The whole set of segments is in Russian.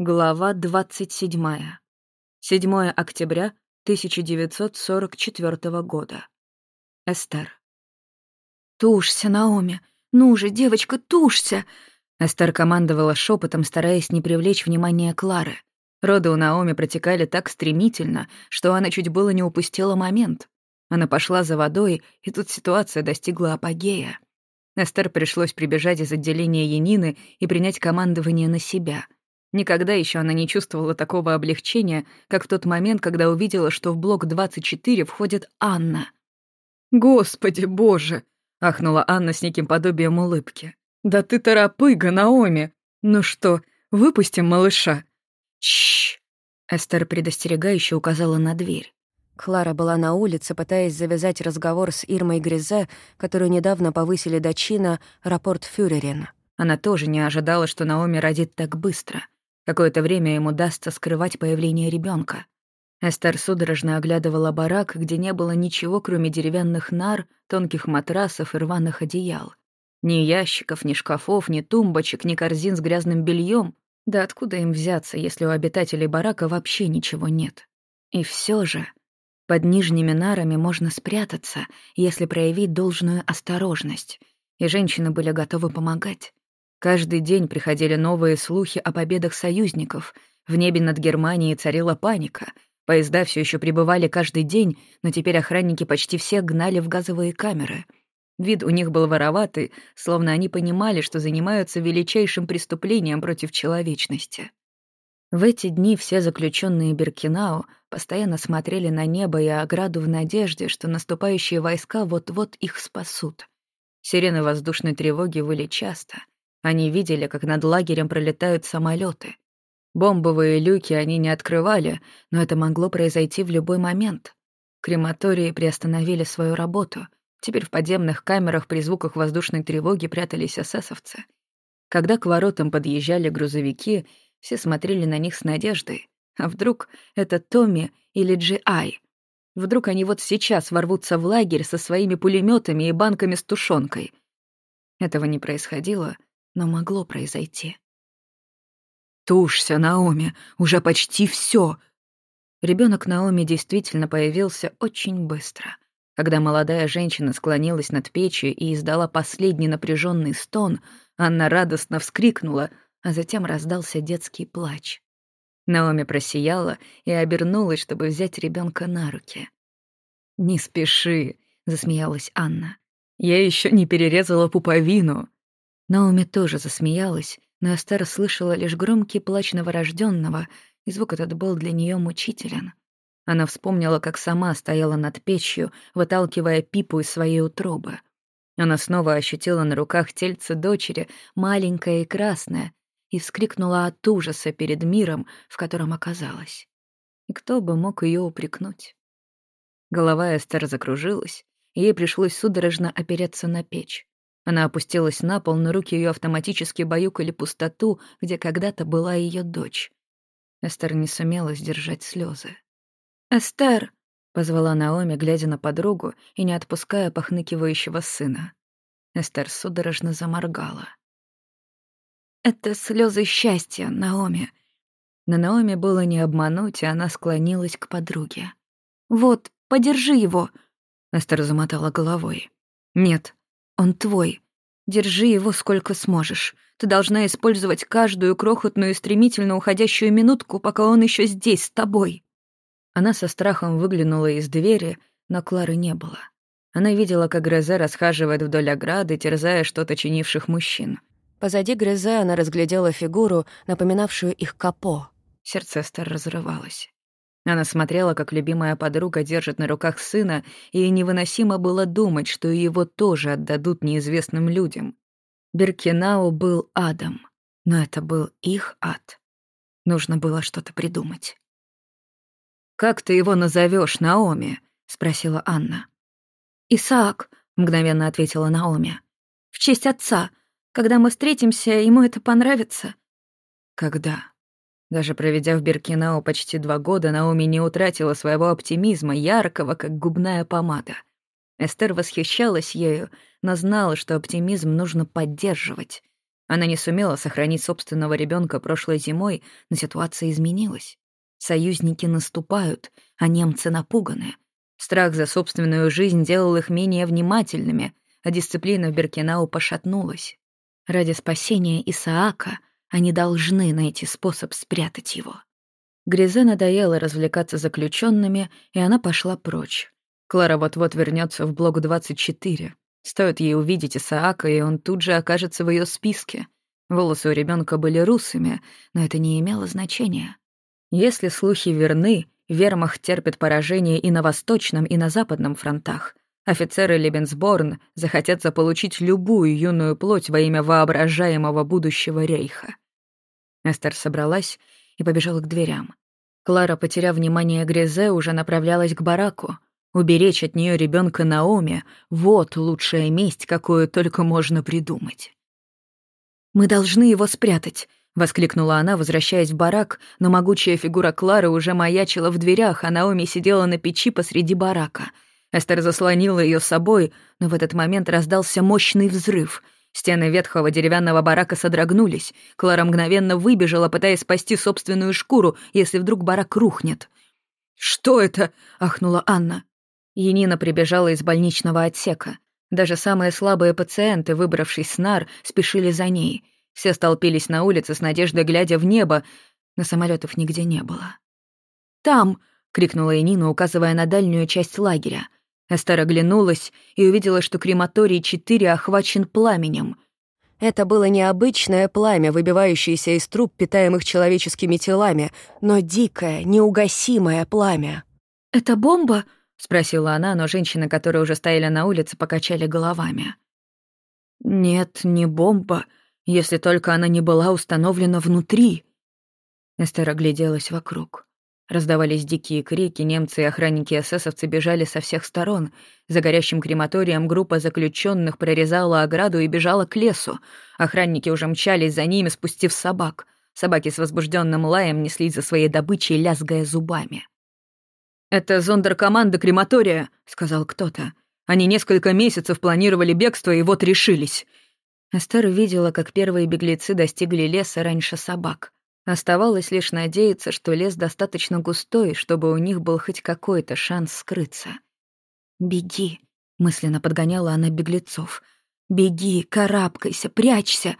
Глава 27. 7 октября 1944 года. Эстер. «Тушься, Наоми! Ну же, девочка, тушься!» Эстер командовала шепотом, стараясь не привлечь внимание Клары. Роды у Наоми протекали так стремительно, что она чуть было не упустила момент. Она пошла за водой, и тут ситуация достигла апогея. Эстер пришлось прибежать из отделения Янины и принять командование на себя — Никогда еще она не чувствовала такого облегчения, как в тот момент, когда увидела, что в блок 24 входит Анна. «Господи боже!» — ахнула Анна с неким подобием улыбки. «Да ты торопыга, Наоми! Ну что, выпустим малыша?» «Чш!» — Эстер предостерегающе указала на дверь. Клара была на улице, пытаясь завязать разговор с Ирмой Гризе, которую недавно повысили до чина рапорт Фюрерин. Она тоже не ожидала, что Наоми родит так быстро — Какое-то время ему удастся скрывать появление ребенка. Эстер судорожно оглядывала барак, где не было ничего, кроме деревянных нар, тонких матрасов и рваных одеял. Ни ящиков, ни шкафов, ни тумбочек, ни корзин с грязным бельем. Да откуда им взяться, если у обитателей барака вообще ничего нет? И все же под нижними нарами можно спрятаться, если проявить должную осторожность. И женщины были готовы помогать. Каждый день приходили новые слухи о победах союзников. В небе над Германией царила паника. Поезда все еще прибывали каждый день, но теперь охранники почти все гнали в газовые камеры. Вид у них был вороватый, словно они понимали, что занимаются величайшим преступлением против человечности. В эти дни все заключенные Беркинау постоянно смотрели на небо и ограду в надежде, что наступающие войска вот-вот их спасут. Сирены воздушной тревоги выли часто — они видели, как над лагерем пролетают самолеты. Бомбовые люки они не открывали, но это могло произойти в любой момент. Крематории приостановили свою работу. Теперь в подземных камерах при звуках воздушной тревоги прятались эсэсовцы. Когда к воротам подъезжали грузовики, все смотрели на них с надеждой. А вдруг это Томми или Джи Ай? Вдруг они вот сейчас ворвутся в лагерь со своими пулеметами и банками с тушенкой? Этого не происходило — но могло произойти. «Тушься, Наоми, уже почти все. Ребенок Наоми действительно появился очень быстро. Когда молодая женщина склонилась над печью и издала последний напряженный стон, Анна радостно вскрикнула, а затем раздался детский плач. Наоми просияла и обернулась, чтобы взять ребенка на руки. «Не спеши», — засмеялась Анна. «Я еще не перерезала пуповину». Наоми тоже засмеялась, но Эстер слышала лишь громкий плач новорожденного, и звук этот был для нее мучителен. Она вспомнила, как сама стояла над печью, выталкивая пипу из своей утробы. Она снова ощутила на руках тельце дочери, маленькое и красное, и вскрикнула от ужаса перед миром, в котором оказалась. И кто бы мог ее упрекнуть? Голова Эстер закружилась, и ей пришлось судорожно опереться на печь. Она опустилась на пол, но руки ее автоматически баюкали пустоту, где когда-то была ее дочь. Эстер не сумела сдержать слезы. «Эстер!» — позвала Наоми, глядя на подругу и не отпуская похныкивающего сына. Эстер судорожно заморгала. «Это слезы счастья, Наоми». На Наоми было не обмануть, и она склонилась к подруге. «Вот, подержи его!» Эстер замотала головой. «Нет, он твой. Держи его сколько сможешь. Ты должна использовать каждую крохотную и стремительно уходящую минутку, пока он еще здесь, с тобой». Она со страхом выглянула из двери, но Клары не было. Она видела, как Грезе расхаживает вдоль ограды, терзая что-то чинивших мужчин. Позади Грезе она разглядела фигуру, напоминавшую их капо. Сердце Эстер разрывалось. Она смотрела, как любимая подруга держит на руках сына, и невыносимо было думать, что его тоже отдадут неизвестным людям. Беркинау был адом, но это был их ад. Нужно было что-то придумать. «Как ты его назовешь, Наоми?» — спросила Анна. «Исаак», — мгновенно ответила Наоми. «В честь отца. Когда мы встретимся, ему это понравится». «Когда?» Даже проведя в Беркинау почти два года, Наоми не утратила своего оптимизма, яркого, как губная помада. Эстер восхищалась ею, но знала, что оптимизм нужно поддерживать. Она не сумела сохранить собственного ребенка прошлой зимой, но ситуация изменилась. Союзники наступают, а немцы напуганы. Страх за собственную жизнь делал их менее внимательными, а дисциплина в Беркинау пошатнулась. Ради спасения Исаака они должны найти способ спрятать его. Гризе надоело развлекаться заключенными, и она пошла прочь. Клара вот-вот вернется в блок 24. Стоит ей увидеть Исаака, и он тут же окажется в ее списке. Волосы у ребенка были русыми, но это не имело значения. Если слухи верны, вермахт терпит поражение и на восточном, и на западном фронтах. Офицеры Лебенсборн захотят заполучить любую юную плоть во имя воображаемого будущего рейха. Эстер собралась и побежала к дверям. Клара, потеряв внимание Гризе, уже направлялась к бараку. Уберечь от нее ребенка Наоми — вот лучшая месть, какую только можно придумать. «Мы должны его спрятать», — воскликнула она, возвращаясь в барак, но могучая фигура Клары уже маячила в дверях, а Наоми сидела на печи посреди барака. Эстер заслонила ее собой, но в этот момент раздался мощный взрыв — Стены ветхого деревянного барака содрогнулись. Клара мгновенно выбежала, пытаясь спасти собственную шкуру, если вдруг барак рухнет. «Что это?» — ахнула Анна. Енина прибежала из больничного отсека. Даже самые слабые пациенты, выбравшись с нар, спешили за ней. Все столпились на улице с надеждой, глядя в небо, но самолетов нигде не было. «Там!» — крикнула Енина, указывая на дальнюю часть лагеря. Эстер оглянулась и увидела, что крематорий 4 охвачен пламенем. Это было необычное пламя, выбивающееся из труб, питаемых человеческими телами, но дикое, неугасимое пламя. «Это бомба?» — спросила она, но женщины, которые уже стояли на улице, покачали головами. «Нет, не бомба, если только она не была установлена внутри». Эстер огляделась вокруг. Раздавались дикие крики, немцы и охранники эсэсовцы бежали со всех сторон. За горящим крематорием группа заключенных прорезала ограду и бежала к лесу. Охранники уже мчались за ними, спустив собак. Собаки с возбужденным лаем неслись за своей добычей, лязгая зубами. «Это зондеркоманда крематория», — сказал кто-то. «Они несколько месяцев планировали бегство и вот решились». Эстер видела, как первые беглецы достигли леса раньше собак — Оставалось лишь надеяться, что лес достаточно густой, чтобы у них был хоть какой-то шанс скрыться. «Беги», — мысленно подгоняла она беглецов. «Беги, карабкайся, прячься!»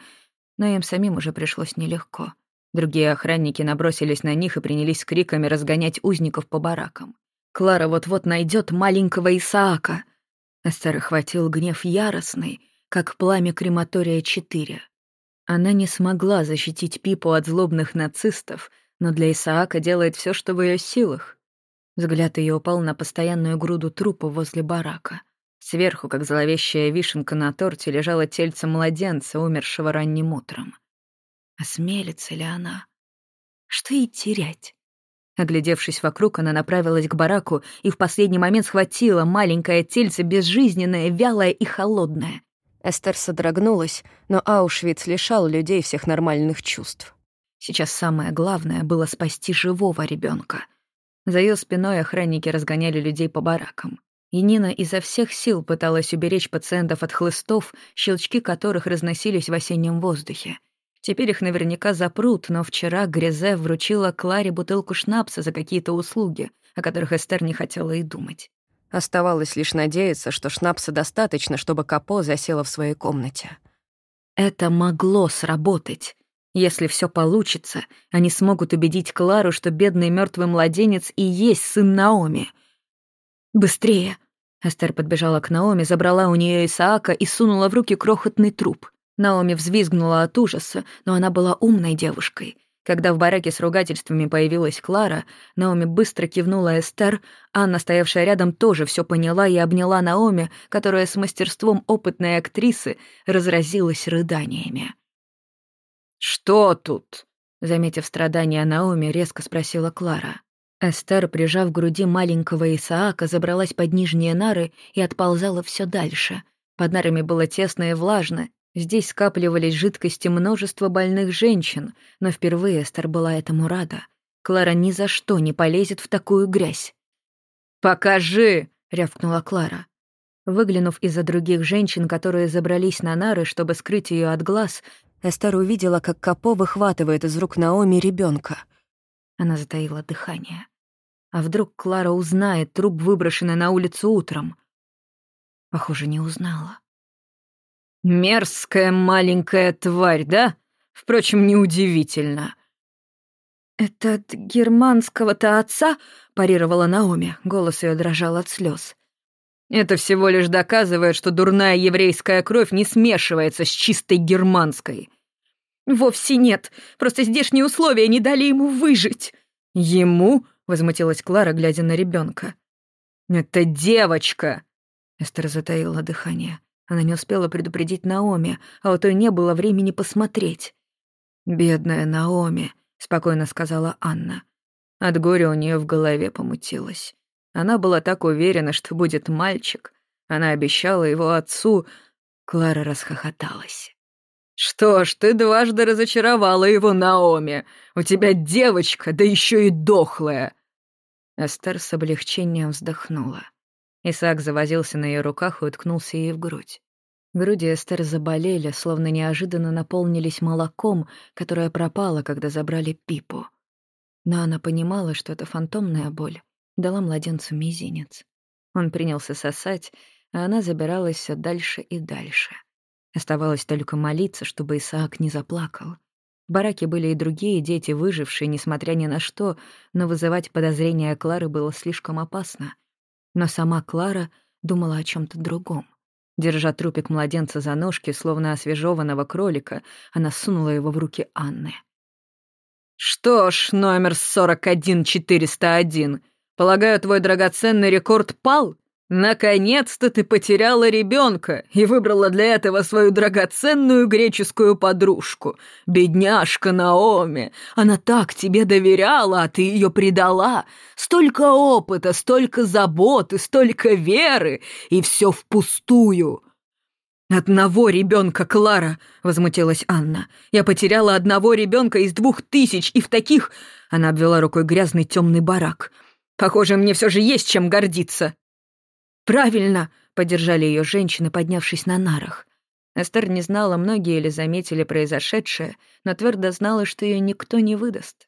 Но им самим уже пришлось нелегко. Другие охранники набросились на них и принялись криками разгонять узников по баракам. Клара вот-вот найдет маленького Исаака. Эстер охватил гнев яростный, как пламя крематория 4. Она не смогла защитить Пипу от злобных нацистов, но для Исаака делает все, что в ее силах. Взгляд ее упал на постоянную груду трупа возле барака. Сверху, как зловещая вишенка на торте, лежало тельце младенца, умершего ранним утром. Осмелится ли она? Что ей терять? Оглядевшись вокруг, она направилась к бараку и в последний момент схватила маленькое тельце, безжизненное, вялое и холодное. Эстер содрогнулась, но Аушвиц лишал людей всех нормальных чувств. Сейчас самое главное было спасти живого ребенка. За ее спиной охранники разгоняли людей по баракам. И Нина изо всех сил пыталась уберечь пациентов от хлыстов, щелчки которых разносились в осеннем воздухе. Теперь их наверняка запрут, но вчера Грезе вручила Кларе бутылку шнапса за какие-то услуги, о которых Эстер не хотела и думать. Оставалось лишь надеяться, что шнапса достаточно, чтобы Капо засела в своей комнате. Это могло сработать. Если все получится, они смогут убедить Клару, что бедный мертвый младенец и есть сын Наоми. «Быстрее!» Эстер подбежала к Наоми, забрала у нее Исаака и сунула в руки крохотный труп. Наоми взвизгнула от ужаса, но она была умной девушкой — когда в бараке с ругательствами появилась Клара, Наоми быстро кивнула Эстер, Анна, стоявшая рядом, тоже все поняла и обняла Наоми, которая с мастерством опытной актрисы разразилась рыданиями. «Что тут?» — заметив страдания Наоми, резко спросила Клара. Эстер, прижав к груди маленького Исаака, забралась под нижние нары и отползала все дальше. Под нарами было тесно и влажно, Здесь скапливались жидкости множества больных женщин, но впервые Эстер была этому рада. Клара ни за что не полезет в такую грязь. «Покажи!» — рявкнула Клара. Выглянув из-за других женщин, которые забрались на нары, чтобы скрыть ее от глаз, Эстер увидела, как Капо выхватывает из рук Наоми ребенка. Она затаила дыхание. А вдруг Клара узнает труп, выброшенный на улицу утром? Похоже, не узнала. «Мерзкая маленькая тварь, да? Впрочем, неудивительно». «Это от германского-то отца?» — парировала Наоми. Голос ее дрожал от слез. «Это всего лишь доказывает, что дурная еврейская кровь не смешивается с чистой германской». «Вовсе нет. Просто здешние условия не дали ему выжить». «Ему?» — возмутилась Клара, глядя на ребенка. «Это девочка!» Эстер затаила дыхание. Она не успела предупредить Наоми, а у той не было времени посмотреть. «Бедная Наоми», — спокойно сказала Анна. От горя у нее в голове помутилось. Она была так уверена, что будет мальчик. Она обещала его отцу. Клара расхохоталась. «Что ж, ты дважды разочаровала его, Наоми. У тебя девочка, да еще и дохлая». Эстер с облегчением вздохнула. Исаак завозился на ее руках и уткнулся ей в грудь. Груди Эстер заболели, словно неожиданно наполнились молоком, которое пропало, когда забрали Пипу. Но она понимала, что это фантомная боль, дала младенцу мизинец. Он принялся сосать, а она забиралась все дальше и дальше. Оставалось только молиться, чтобы Исаак не заплакал. В бараке были и другие дети, выжившие, несмотря ни на что, но вызывать подозрения Клары было слишком опасно — но сама Клара думала о чем то другом. Держа трупик младенца за ножки, словно освежеванного кролика, она сунула его в руки Анны. «Что ж, номер 41401, полагаю, твой драгоценный рекорд пал?» «Наконец-то ты потеряла ребенка и выбрала для этого свою драгоценную греческую подружку. Бедняжка Наоми, она так тебе доверяла, а ты ее предала. Столько опыта, столько заботы, столько веры, и все впустую». «Одного ребенка, Клара!» — возмутилась Анна. «Я потеряла одного ребенка из двух тысяч, и в таких...» Она обвела рукой грязный темный барак. «Похоже, мне все же есть чем гордиться». «Правильно!» — поддержали ее женщины, поднявшись на нарах. Эстер не знала, многие ли заметили произошедшее, но твердо знала, что ее никто не выдаст.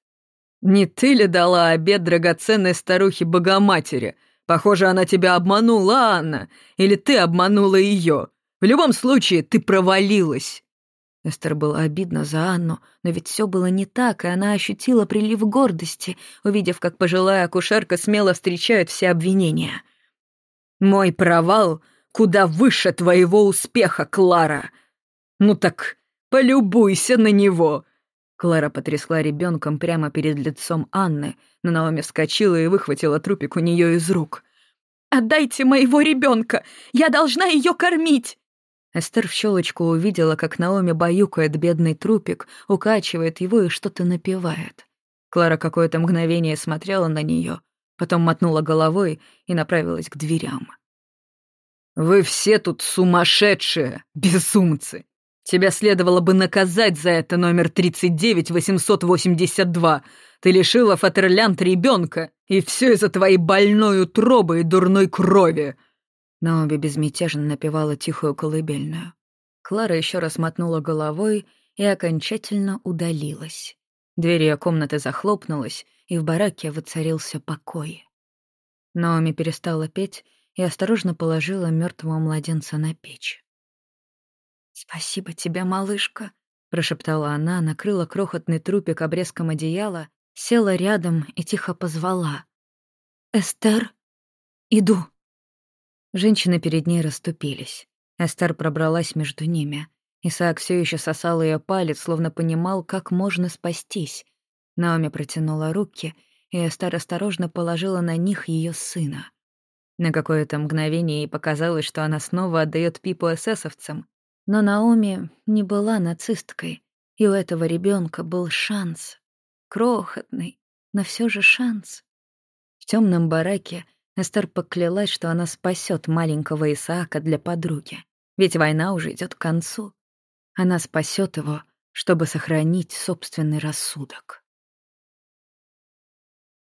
«Не ты ли дала обед драгоценной старухе Богоматери? Похоже, она тебя обманула, Анна. Или ты обманула ее. В любом случае, ты провалилась». Эстер было обидно за Анну, но ведь все было не так, и она ощутила прилив гордости, увидев, как пожилая акушерка смело встречает все обвинения. Мой провал куда выше твоего успеха, Клара. Ну так полюбуйся на него. Клара потрясла ребенком прямо перед лицом Анны, но Наоми вскочила и выхватила трупик у нее из рук. «Отдайте моего ребенка! Я должна ее кормить!» Эстер в щелочку увидела, как Наоми баюкает бедный трупик, укачивает его и что-то напевает. Клара какое-то мгновение смотрела на нее, потом мотнула головой и направилась к дверям. «Вы все тут сумасшедшие, безумцы! Тебя следовало бы наказать за это номер 39882. Ты лишила Фатерлянд ребенка, и все из-за твоей больной утробы и дурной крови!» Наоби безмятежно напевала тихую колыбельную. Клара еще раз мотнула головой и окончательно удалилась. Дверь ее комнаты захлопнулась, и в бараке воцарился покой. Наоми перестала петь и осторожно положила мертвого младенца на печь. «Спасибо тебе, малышка», — прошептала она, накрыла крохотный трупик обрезком одеяла, села рядом и тихо позвала. «Эстер, иду». Женщины перед ней расступились. Эстер пробралась между ними. Исаак все еще сосал ее палец, словно понимал, как можно спастись. Наоми протянула руки — и Эстер осторожно положила на них ее сына. На какое-то мгновение ей показалось, что она снова отдает Пипу эсэсовцам, но Наоми не была нацисткой, и у этого ребенка был шанс. Крохотный, но все же шанс. В темном бараке Эстер поклялась, что она спасет маленького Исаака для подруги, ведь война уже идет к концу. Она спасет его, чтобы сохранить собственный рассудок.